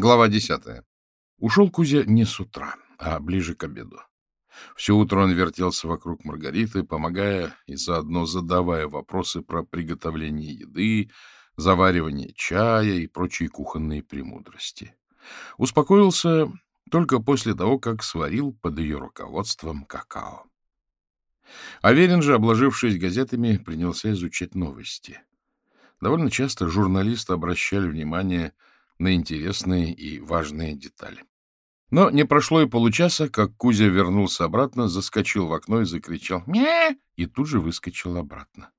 Глава десятая. Ушел Кузя не с утра, а ближе к обеду. Все утро он вертелся вокруг Маргариты, помогая и заодно задавая вопросы про приготовление еды, заваривание чая и прочие кухонные премудрости. Успокоился только после того, как сварил под ее руководством какао. Аверин же, обложившись газетами, принялся изучать новости. Довольно часто журналисты обращали внимание на интересные и важные детали. Но не прошло и получаса, как Кузя вернулся обратно, заскочил в окно и закричал «Мя!» и тут же выскочил обратно.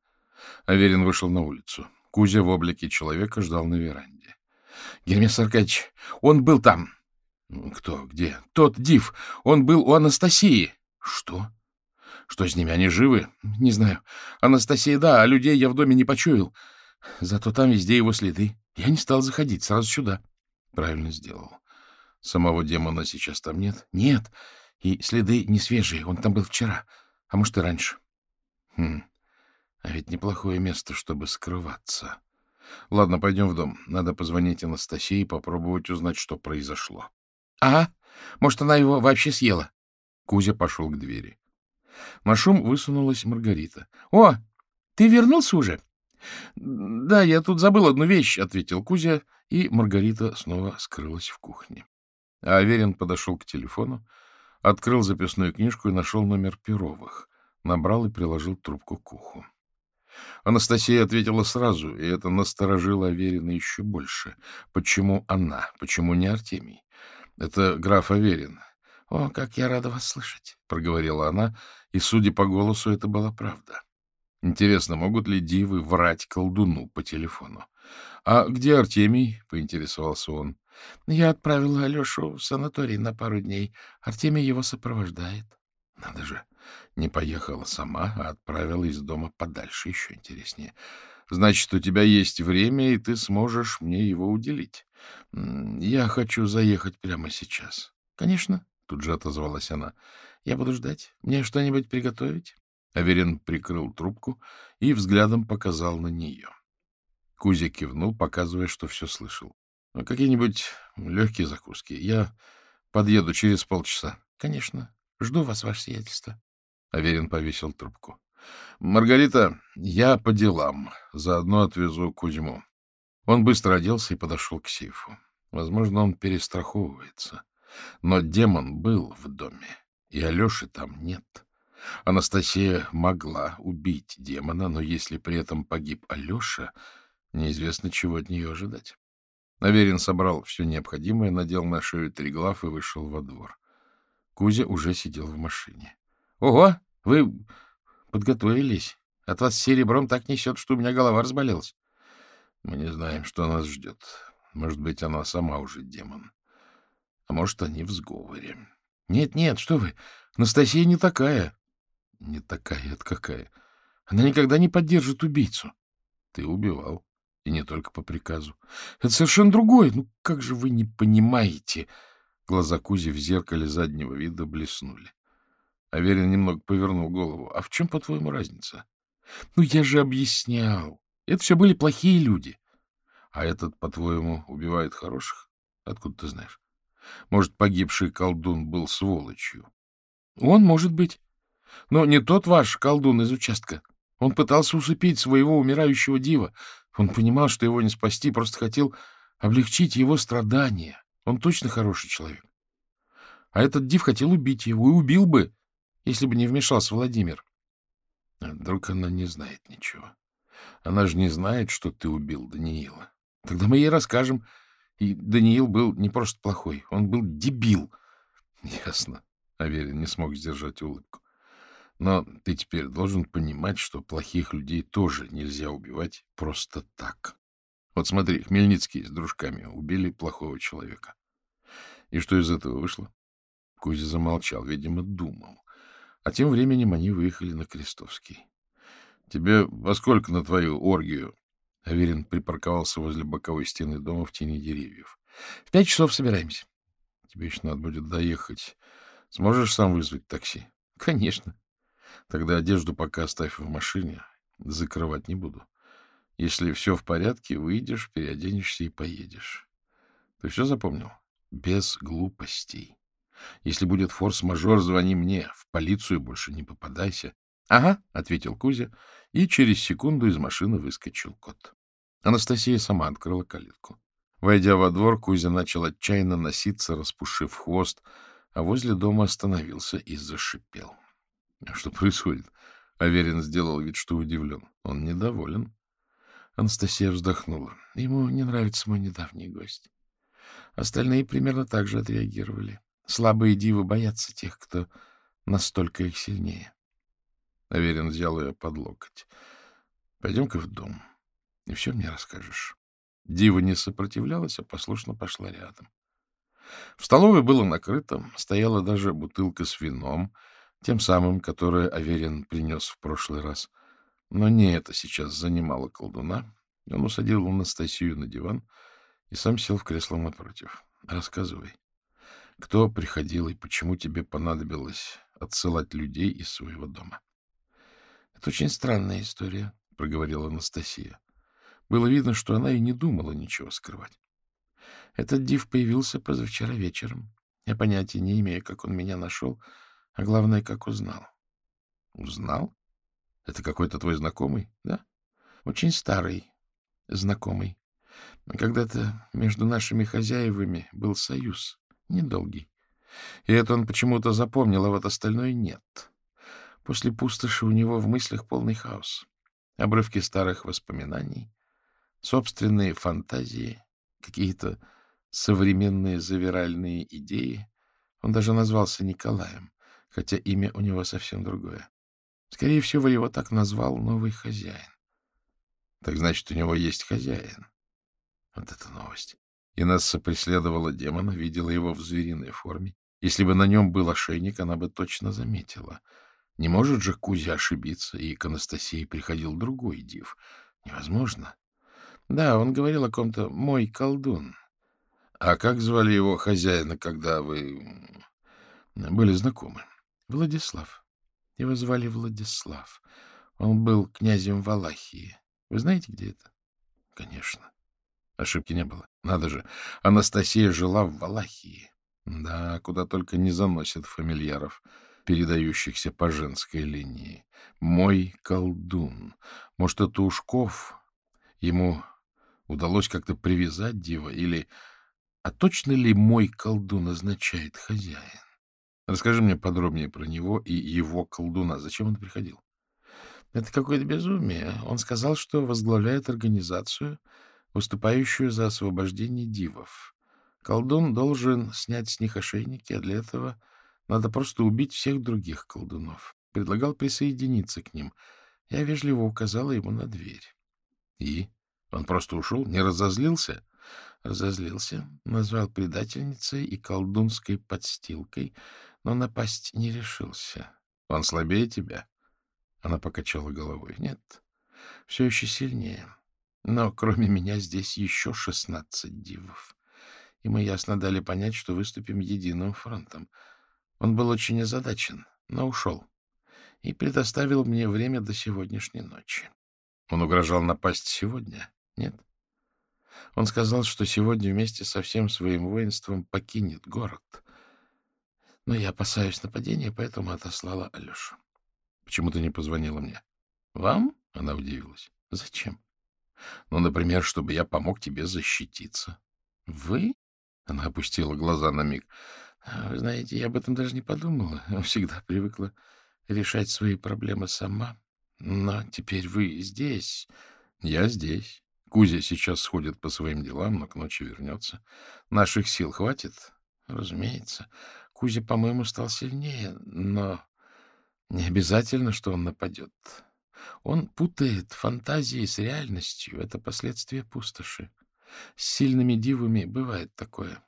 Аверин вышел на улицу. Кузя в облике человека ждал на веранде. — Гермес Аркадьевич, он был там. — Кто? Где? — Тот Див. Он был у Анастасии. — Что? Что с ними? Они живы? — Не знаю. Анастасия, да, а людей я в доме не почуял. Зато там везде его следы. Я не стал заходить, сразу сюда. Правильно сделал. Самого демона сейчас там нет? Нет. И следы не свежие. Он там был вчера. А может, и раньше. Хм. А ведь неплохое место, чтобы скрываться. Ладно, пойдем в дом. Надо позвонить Анастасии и попробовать узнать, что произошло. — Ага. Может, она его вообще съела? Кузя пошел к двери. На шум высунулась Маргарита. — О, ты вернулся уже? — Да, я тут забыл одну вещь, — ответил Кузя, и Маргарита снова скрылась в кухне. А Аверин подошел к телефону, открыл записную книжку и нашел номер Перовых, набрал и приложил трубку к уху. Анастасия ответила сразу, и это насторожило Аверина еще больше. Почему она? Почему не Артемий? Это граф Аверин. — О, как я рада вас слышать! — проговорила она, и, судя по голосу, это была правда. Интересно, могут ли дивы врать колдуну по телефону? — А где Артемий? — поинтересовался он. — Я отправила Алешу в санаторий на пару дней. Артемий его сопровождает. Надо же, не поехала сама, а отправила из дома подальше, еще интереснее. Значит, у тебя есть время, и ты сможешь мне его уделить. Я хочу заехать прямо сейчас. — Конечно, — тут же отозвалась она. — Я буду ждать. Мне что-нибудь приготовить? Аверин прикрыл трубку и взглядом показал на нее. Кузя кивнул, показывая, что все слышал. «Ну, — Какие-нибудь легкие закуски. Я подъеду через полчаса. — Конечно. Жду вас, ваше сиятельство. Аверин повесил трубку. — Маргарита, я по делам. Заодно отвезу Кузьму. Он быстро оделся и подошел к сейфу. Возможно, он перестраховывается. Но демон был в доме, и Алеши там нет. — Анастасия могла убить демона, но если при этом погиб Алеша, неизвестно, чего от нее ожидать. Аверин собрал все необходимое, надел на шею триглав и вышел во двор. Кузя уже сидел в машине. — Ого, вы подготовились. От вас серебром так несет, что у меня голова разболелась. Мы не знаем, что нас ждет. Может быть, она сама уже демон. А может, они в сговоре. Нет, — Нет-нет, что вы, Анастасия не такая. Не такая это какая. Она никогда не поддержит убийцу. Ты убивал. И не только по приказу. Это совершенно другое. Ну, как же вы не понимаете? Глаза Кузи в зеркале заднего вида блеснули. Аверин немного повернул голову. А в чем, по-твоему, разница? Ну, я же объяснял. Это все были плохие люди. А этот, по-твоему, убивает хороших? Откуда ты знаешь? Может, погибший колдун был сволочью? Он, может быть. Но не тот ваш колдун из участка. Он пытался усыпить своего умирающего дива. Он понимал, что его не спасти, просто хотел облегчить его страдания. Он точно хороший человек. А этот див хотел убить его и убил бы, если бы не вмешался Владимир. А вдруг она не знает ничего. Она же не знает, что ты убил Даниила. Тогда мы ей расскажем. И Даниил был не просто плохой, он был дебил. Ясно. Аверин не смог сдержать улыбку. Но ты теперь должен понимать, что плохих людей тоже нельзя убивать просто так. Вот смотри, Хмельницкий с дружками убили плохого человека. И что из этого вышло? Кузя замолчал, видимо, думал. А тем временем они выехали на Крестовский. — Тебе во сколько на твою оргию? Аверин припарковался возле боковой стены дома в тени деревьев. — В пять часов собираемся. — Тебе еще надо будет доехать. Сможешь сам вызвать такси? — Конечно. Тогда одежду пока оставь в машине. Закрывать не буду. Если все в порядке, выйдешь, переоденешься и поедешь. Ты все запомнил? Без глупостей. Если будет форс-мажор, звони мне. В полицию больше не попадайся. — Ага, — ответил Кузя, и через секунду из машины выскочил кот. Анастасия сама открыла калитку. Войдя во двор, Кузя начал отчаянно носиться, распушив хвост, а возле дома остановился и зашипел. — Что происходит? Аверин сделал вид, что удивлен. Он недоволен. Анастасия вздохнула. Ему не нравится мой недавний гость. Остальные примерно так же отреагировали. Слабые дивы боятся тех, кто настолько их сильнее. Аверин взял ее под локоть. — Пойдем-ка в дом, и все мне расскажешь. Дива не сопротивлялась, а послушно пошла рядом. В столовой было накрыто, стояла даже бутылка с вином, тем самым, которое Аверин принес в прошлый раз. Но не это сейчас занимало колдуна. Он усадил Анастасию на диван и сам сел в кресло напротив. — Рассказывай, кто приходил и почему тебе понадобилось отсылать людей из своего дома? — Это очень странная история, — проговорила Анастасия. Было видно, что она и не думала ничего скрывать. Этот див появился позавчера вечером. Я понятия не имею, как он меня нашел, а главное, как узнал. — Узнал? Это какой-то твой знакомый? — Да. Очень старый знакомый. Когда-то между нашими хозяевами был союз, недолгий. И это он почему-то запомнил, а вот остальное нет. После пустоши у него в мыслях полный хаос. Обрывки старых воспоминаний, собственные фантазии, какие-то современные завиральные идеи. Он даже назвался Николаем, хотя имя у него совсем другое. Скорее всего, его так назвал новый хозяин. Так значит, у него есть хозяин. Вот это новость. Инесса преследовала демона, видела его в звериной форме. Если бы на нем был ошейник, она бы точно заметила. Не может же Кузя ошибиться, и к Анастасии приходил другой див. Невозможно. Да, он говорил о ком-то «мой колдун». А как звали его хозяина, когда вы были знакомы? Владислав. Его звали Владислав. Он был князем Валахии. Вы знаете, где это? Конечно. Ошибки не было. Надо же, Анастасия жила в Валахии. Да, куда только не заносят фамильяров, передающихся по женской линии. Мой колдун. Может, это Ушков? Ему удалось как-то привязать дива? Или... А точно ли мой колдун означает хозяин? Расскажи мне подробнее про него и его колдуна. Зачем он приходил? Это какое-то безумие. Он сказал, что возглавляет организацию, выступающую за освобождение дивов. Колдун должен снять с них ошейники, а для этого надо просто убить всех других колдунов. Предлагал присоединиться к ним. Я вежливо указала ему на дверь. И? Он просто ушел? Не разозлился? Разозлился, назвал предательницей и колдунской подстилкой — но напасть не решился. Он слабее тебя? Она покачала головой. Нет, все еще сильнее. Но кроме меня здесь еще шестнадцать дивов. И мы ясно дали понять, что выступим единым фронтом. Он был очень озадачен, но ушел. И предоставил мне время до сегодняшней ночи. Он угрожал напасть сегодня? Нет. Он сказал, что сегодня вместе со всем своим воинством покинет город — но я опасаюсь нападения, поэтому отослала Алешу. — Почему ты не позвонила мне? — Вам? — она удивилась. — Зачем? — Ну, например, чтобы я помог тебе защититься. — Вы? — она опустила глаза на миг. — Вы знаете, я об этом даже не подумала. Всегда привыкла решать свои проблемы сама. Но теперь вы здесь. Я здесь. Кузя сейчас сходит по своим делам, но к ночи вернется. Наших сил хватит? Разумеется. Кузя, по-моему, стал сильнее, но не обязательно, что он нападет. Он путает фантазии с реальностью. Это последствия пустоши. С сильными дивами бывает такое.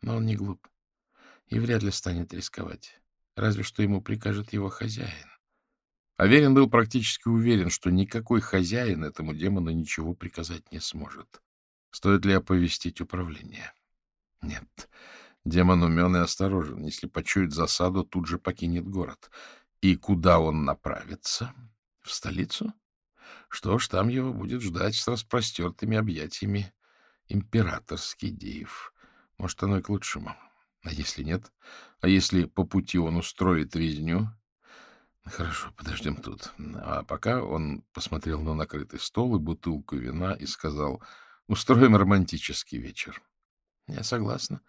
Но он не глуп и вряд ли станет рисковать. Разве что ему прикажет его хозяин. Аверин был практически уверен, что никакой хозяин этому демону ничего приказать не сможет. Стоит ли оповестить управление? Нет. Демон умен и осторожен. Если почует засаду, тут же покинет город. И куда он направится? В столицу? Что ж, там его будет ждать с распростертыми объятиями императорский Диев. Может, оно и к лучшему. А если нет? А если по пути он устроит резню? Хорошо, подождем тут. А пока он посмотрел на накрытый стол и бутылку вина и сказал, устроим романтический вечер. Я согласна.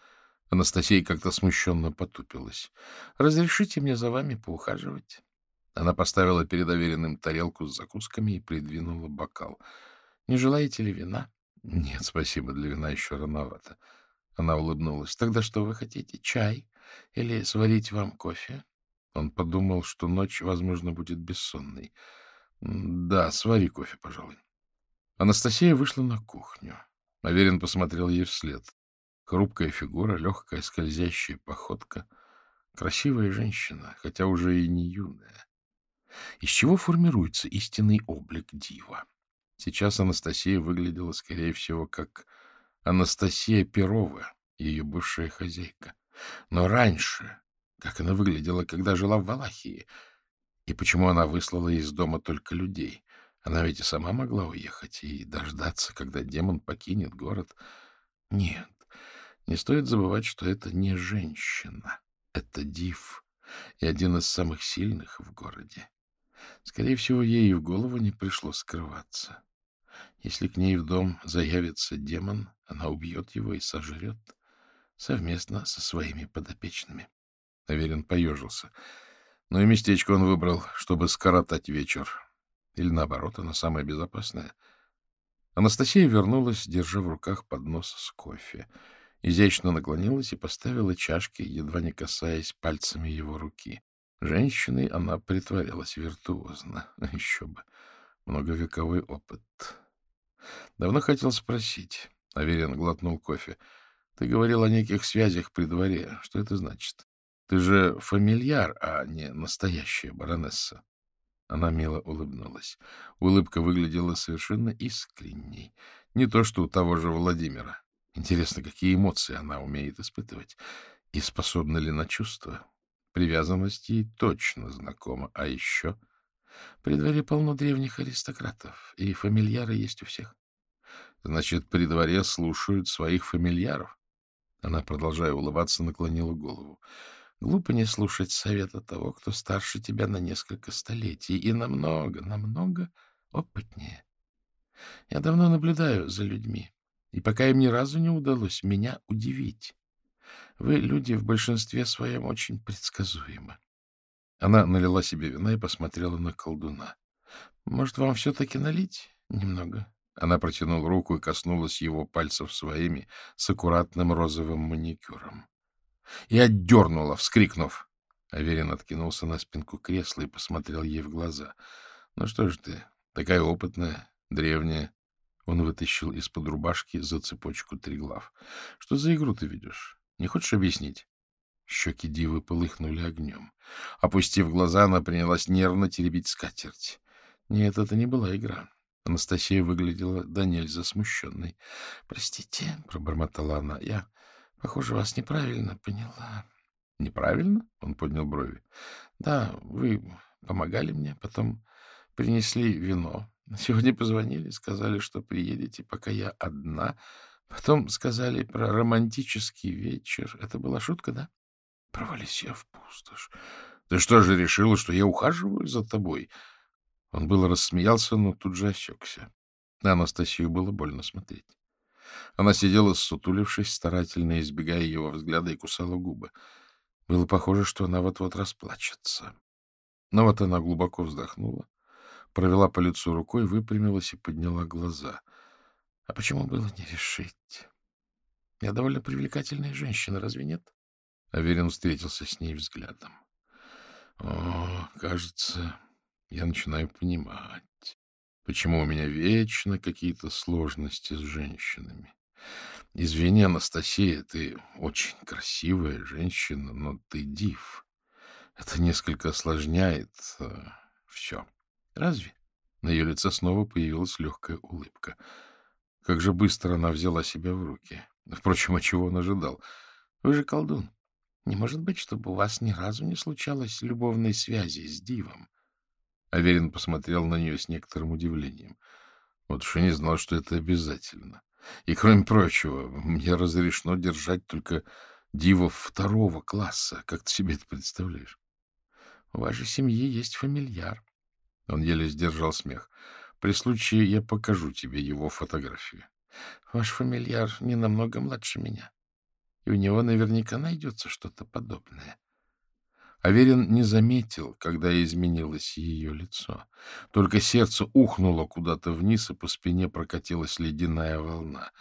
Анастасия как-то смущенно потупилась. Разрешите мне за вами поухаживать? Она поставила перед доверенным тарелку с закусками и придвинула бокал. — Не желаете ли вина? — Нет, спасибо, для вина еще рановато. Она улыбнулась. — Тогда что вы хотите? Чай? Или сварить вам кофе? Он подумал, что ночь, возможно, будет бессонной. — Да, свари кофе, пожалуй. Анастасия вышла на кухню. Аверин посмотрел ей вслед. Хрупкая фигура, легкая скользящая походка. Красивая женщина, хотя уже и не юная. Из чего формируется истинный облик дива? Сейчас Анастасия выглядела, скорее всего, как Анастасия Перова, ее бывшая хозяйка. Но раньше, как она выглядела, когда жила в Валахии, и почему она выслала из дома только людей? Она ведь и сама могла уехать и дождаться, когда демон покинет город. Нет, не стоит забывать, что это не женщина, это див и один из самых сильных в городе. Скорее всего, ей и в голову не пришло скрываться. Если к ней в дом заявится демон, она убьет его и сожрет совместно со своими подопечными. Аверин поежился. Но и местечко он выбрал, чтобы скоротать вечер. Или наоборот, оно самое безопасное. Анастасия вернулась, держа в руках поднос с кофе. Изящно наклонилась и поставила чашки, едва не касаясь пальцами его руки. Женщиной она притворялась виртуозно. Еще бы. Многовековой опыт. Давно хотел спросить. Аверин глотнул кофе. Ты говорил о неких связях при дворе. Что это значит? Ты же фамильяр, а не настоящая баронесса. Она мило улыбнулась. Улыбка выглядела совершенно искренней. Не то, что у того же Владимира. Интересно, какие эмоции она умеет испытывать и способна ли на чувства. Привязанность ей точно знакома. А еще при дворе полно древних аристократов, и фамильяры есть у всех. Значит, при дворе слушают своих фамильяров. Она, продолжая улыбаться, наклонила голову. Глупо не слушать совета того, кто старше тебя на несколько столетий и намного, намного опытнее. Я давно наблюдаю за людьми, и пока им ни разу не удалось меня удивить. Вы, люди, в большинстве своем очень предсказуемы. Она налила себе вина и посмотрела на колдуна. — Может, вам все-таки налить немного? Она протянула руку и коснулась его пальцев своими с аккуратным розовым маникюром. И отдернула, вскрикнув. Аверин откинулся на спинку кресла и посмотрел ей в глаза. — Ну что ж ты, такая опытная, древняя. Он вытащил из-под рубашки за цепочку триглав. — Что за игру ты ведешь? Не хочешь объяснить? Щеки дивы полыхнули огнем. Опустив глаза, она принялась нервно теребить скатерть. Нет, это не была игра. Анастасия выглядела до нельзя смущенной. — Простите, — пробормотала она, — я, похоже, вас неправильно поняла. — Неправильно? — он поднял брови. — Да, вы помогали мне, потом принесли вино. Сегодня позвонили, сказали, что приедете, пока я одна, Потом сказали про романтический вечер. Это была шутка, да? Провались я в пустошь. Ты что же решила, что я ухаживаю за тобой? Он было рассмеялся, но тут же осекся. На Анастасию было больно смотреть. Она сидела, сутулившись, старательно избегая его взгляда, и кусала губы. Было похоже, что она вот-вот расплачется. Но вот она глубоко вздохнула, провела по лицу рукой, выпрямилась и подняла глаза — а почему было не решить? Я довольно привлекательная женщина, разве нет? Аверин встретился с ней взглядом. О, кажется, я начинаю понимать, почему у меня вечно какие-то сложности с женщинами. Извини, Анастасия, ты очень красивая женщина, но ты див. Это несколько осложняет э, все. Разве? На ее лице снова появилась легкая улыбка. — как же быстро она взяла себя в руки. Впрочем, а чего он ожидал? Вы же колдун. Не может быть, чтобы у вас ни разу не случалось любовной связи с Дивом. Аверин посмотрел на нее с некоторым удивлением. Вот уж и не знал, что это обязательно. И, кроме прочего, мне разрешено держать только дивов второго класса. Как ты себе это представляешь? У вашей семьи есть фамильяр. Он еле сдержал смех. При случае я покажу тебе его фотографию. Ваш фамильяр не намного младше меня, и у него наверняка найдется что-то подобное. Аверин не заметил, когда изменилось ее лицо. Только сердце ухнуло куда-то вниз, и по спине прокатилась ледяная волна.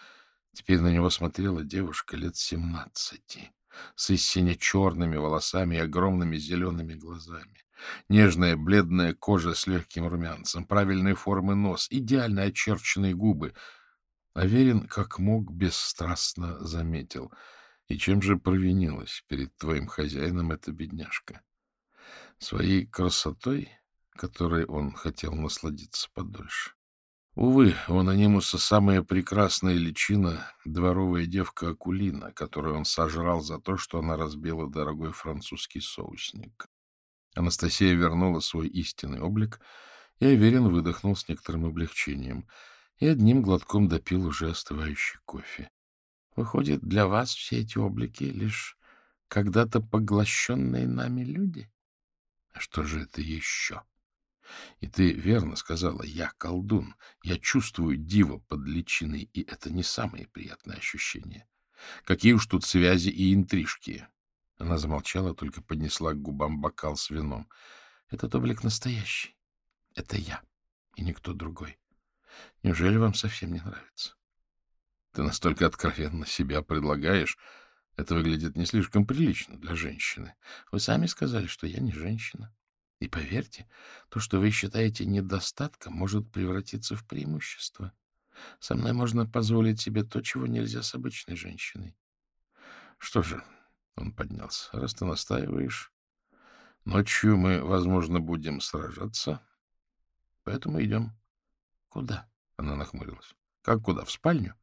Теперь на него смотрела девушка лет семнадцати, с истинно черными волосами и огромными зелеными глазами. Нежная бледная кожа с легким румянцем, правильной формы нос, идеально очерченные губы. Аверин, как мог, бесстрастно заметил — и чем же провинилась перед твоим хозяином эта бедняжка? Своей красотой, которой он хотел насладиться подольше. Увы, у анонимуса самая прекрасная личина — дворовая девка Акулина, которую он сожрал за то, что она разбила дорогой французский соусник. Анастасия вернула свой истинный облик, и Аверин выдохнул с некоторым облегчением и одним глотком допил уже остывающий кофе. Выходит, для вас все эти облики — лишь когда-то поглощенные нами люди? А что же это еще? И ты верно сказала, я колдун, я чувствую диво под личиной, и это не самые приятные ощущения. Какие уж тут связи и интрижки. Она замолчала, только поднесла к губам бокал с вином. Этот облик настоящий. Это я, и никто другой. Неужели вам совсем не нравится? Ты настолько откровенно себя предлагаешь. Это выглядит не слишком прилично для женщины. Вы сами сказали, что я не женщина. И поверьте, то, что вы считаете недостатком, может превратиться в преимущество. Со мной можно позволить себе то, чего нельзя с обычной женщиной. Что же, он поднялся, раз ты настаиваешь, ночью мы, возможно, будем сражаться, поэтому идем. Куда? Она нахмурилась. Как куда? В спальню?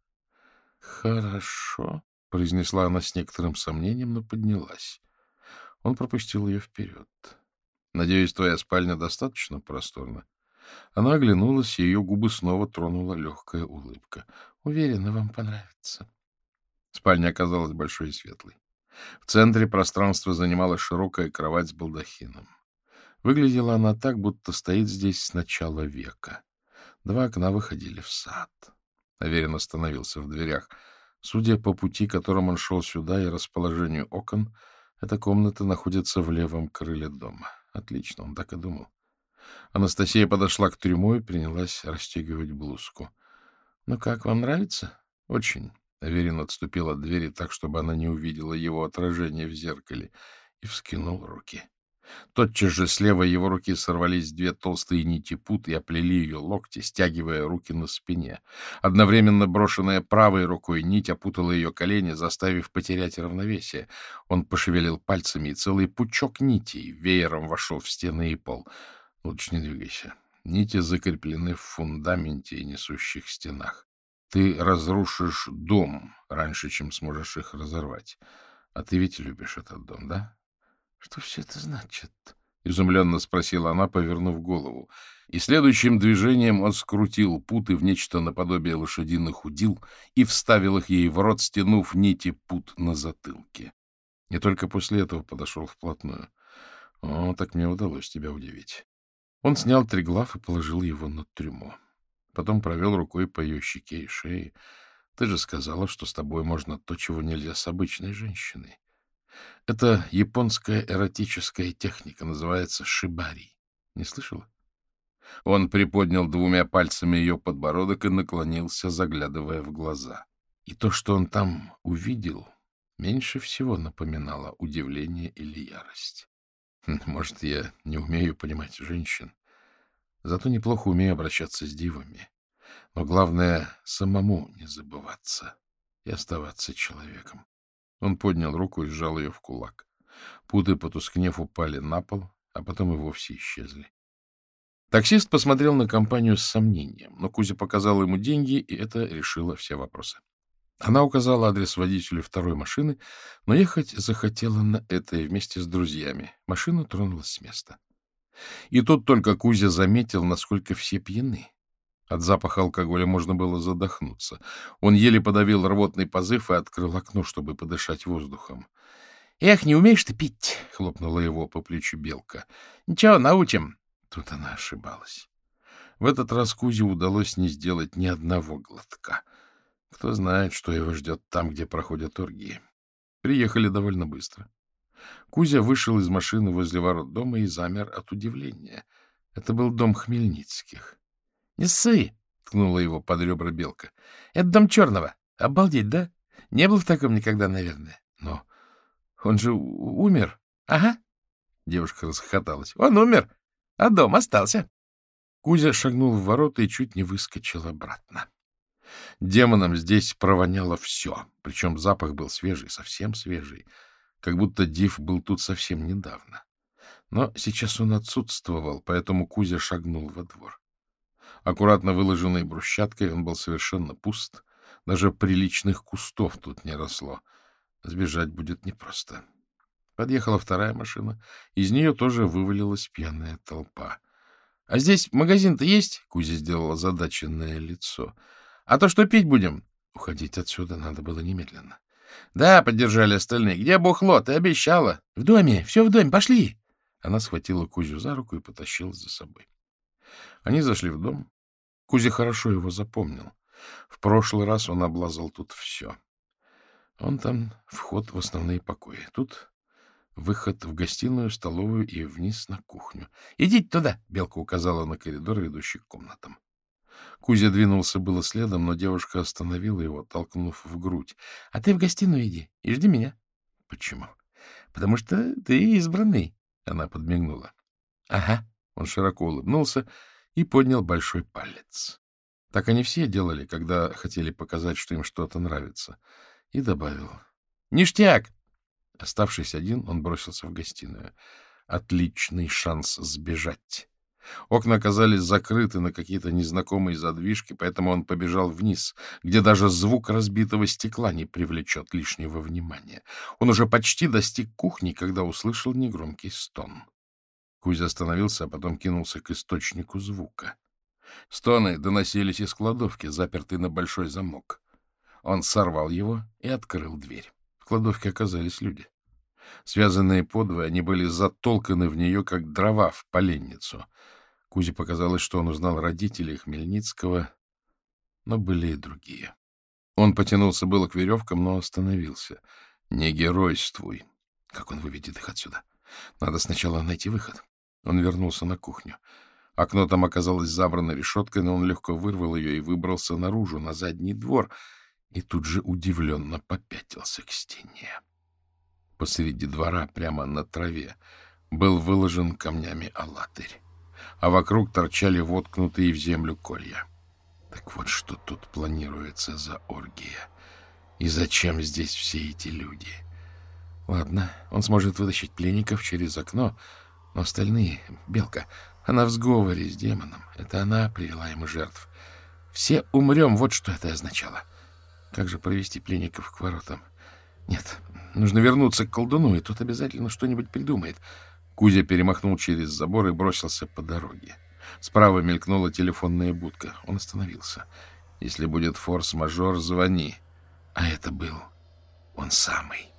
Хорошо, произнесла она с некоторым сомнением, но поднялась. Он пропустил ее вперед. Надеюсь, твоя спальня достаточно просторна. Она оглянулась, и ее губы снова тронула легкая улыбка. Уверена, вам понравится. Спальня оказалась большой и светлой. В центре пространства занимала широкая кровать с балдахином. Выглядела она так, будто стоит здесь с начала века. Два окна выходили в сад. Аверин остановился в дверях. Судя по пути, которым он шел сюда, и расположению окон, эта комната находится в левом крыле дома. Отлично, он так и думал. Анастасия подошла к трюму и принялась расстегивать блузку. — Ну как, вам нравится? — Очень. Аверин отступил от двери так, чтобы она не увидела его отражение в зеркале, и вскинул руки. Тотчас же слева его руки сорвались две толстые нити пут и оплели ее локти, стягивая руки на спине. Одновременно брошенная правой рукой нить опутала ее колени, заставив потерять равновесие. Он пошевелил пальцами, и целый пучок нитей веером вошел в стены и пол. Лучше не двигайся. Нити закреплены в фундаменте и несущих стенах. Ты разрушишь дом раньше, чем сможешь их разорвать. А ты ведь любишь этот дом, да? Что все это значит? — изумленно спросила она, повернув голову. И следующим движением он скрутил путы в нечто наподобие лошадиных удил и вставил их ей в рот, стянув нити пут на затылке. И только после этого подошел вплотную. — О, так мне удалось тебя удивить. Он снял триглав и положил его на трюмо. Потом провел рукой по ее щеке и шее. — Ты же сказала, что с тобой можно то, чего нельзя с обычной женщиной. Это японская эротическая техника, называется шибари. Не слышала? Он приподнял двумя пальцами ее подбородок и наклонился, заглядывая в глаза. И то, что он там увидел, меньше всего напоминало удивление или ярость. Хм, может, я не умею понимать женщин, зато неплохо умею обращаться с дивами. Но главное — самому не забываться и оставаться человеком. Он поднял руку и сжал ее в кулак. Путы, потускнев, упали на пол, а потом и вовсе исчезли. Таксист посмотрел на компанию с сомнением, но Кузя показал ему деньги, и это решило все вопросы. Она указала адрес водителю второй машины, но ехать захотела на этой вместе с друзьями. Машина тронулась с места. И тут только Кузя заметил, насколько все пьяны. От запаха алкоголя можно было задохнуться. Он еле подавил рвотный позыв и открыл окно, чтобы подышать воздухом. — Эх, не умеешь ты пить! — хлопнула его по плечу белка. — Ничего, научим. Тут она ошибалась. В этот раз Кузе удалось не сделать ни одного глотка. Кто знает, что его ждет там, где проходят оргии. Приехали довольно быстро. Кузя вышел из машины возле ворот дома и замер от удивления. Это был дом Хмельницких. — Не ссы! — ткнула его под ребра белка. — Это дом черного. Обалдеть, да? Не был в таком никогда, наверное. Но он же умер. — Ага. Девушка расхохоталась. — Он умер, а дом остался. Кузя шагнул в ворота и чуть не выскочил обратно. Демонам здесь провоняло все, причем запах был свежий, совсем свежий, как будто Див был тут совсем недавно. Но сейчас он отсутствовал, поэтому Кузя шагнул во двор. Аккуратно выложенной брусчаткой он был совершенно пуст, даже приличных кустов тут не росло. Сбежать будет непросто. Подъехала вторая машина, из нее тоже вывалилась пьяная толпа. — А здесь магазин-то есть? — Кузя сделала задаченное лицо. — А то что пить будем? Уходить отсюда надо было немедленно. — Да, — поддержали остальные. — Где бухло? Ты обещала. — В доме. Все в доме. Пошли. Она схватила Кузю за руку и потащила за собой. Они зашли в дом. Кузя хорошо его запомнил. В прошлый раз он облазал тут все. Он там вход в основные покои. Тут выход в гостиную, столовую и вниз на кухню. — Идите туда! — Белка указала на коридор, ведущий к комнатам. Кузя двинулся было следом, но девушка остановила его, толкнув в грудь. — А ты в гостиную иди и жди меня. — Почему? — Потому что ты избранный. Она подмигнула. — Ага. Он широко улыбнулся и поднял большой палец. Так они все делали, когда хотели показать, что им что-то нравится. И добавил. — Ништяк! Оставшись один, он бросился в гостиную. Отличный шанс сбежать. Окна оказались закрыты на какие-то незнакомые задвижки, поэтому он побежал вниз, где даже звук разбитого стекла не привлечет лишнего внимания. Он уже почти достиг кухни, когда услышал негромкий стон. Кузя остановился, а потом кинулся к источнику звука. Стоны доносились из кладовки, запертой на большой замок. Он сорвал его и открыл дверь. В кладовке оказались люди. Связанные подвое, они были затолканы в нее, как дрова в поленницу. Кузе показалось, что он узнал родителей Хмельницкого, но были и другие. Он потянулся было к веревкам, но остановился. «Не геройствуй!» Как он выведет их отсюда? Надо сначала найти выход. Он вернулся на кухню. Окно там оказалось забрано решеткой, но он легко вырвал ее и выбрался наружу, на задний двор, и тут же удивленно попятился к стене посреди двора, прямо на траве, был выложен камнями алатырь, а вокруг торчали воткнутые в землю колья. Так вот, что тут планируется за оргия. И зачем здесь все эти люди? Ладно, он сможет вытащить пленников через окно, но остальные... Белка, она в сговоре с демоном. Это она привела ему жертв. Все умрем, вот что это означало. Как же провести пленников к воротам? Нет, нужно вернуться к колдуну, и тот обязательно что-нибудь придумает. Кузя перемахнул через забор и бросился по дороге. Справа мелькнула телефонная будка. Он остановился. Если будет форс-мажор, звони. А это был он самый.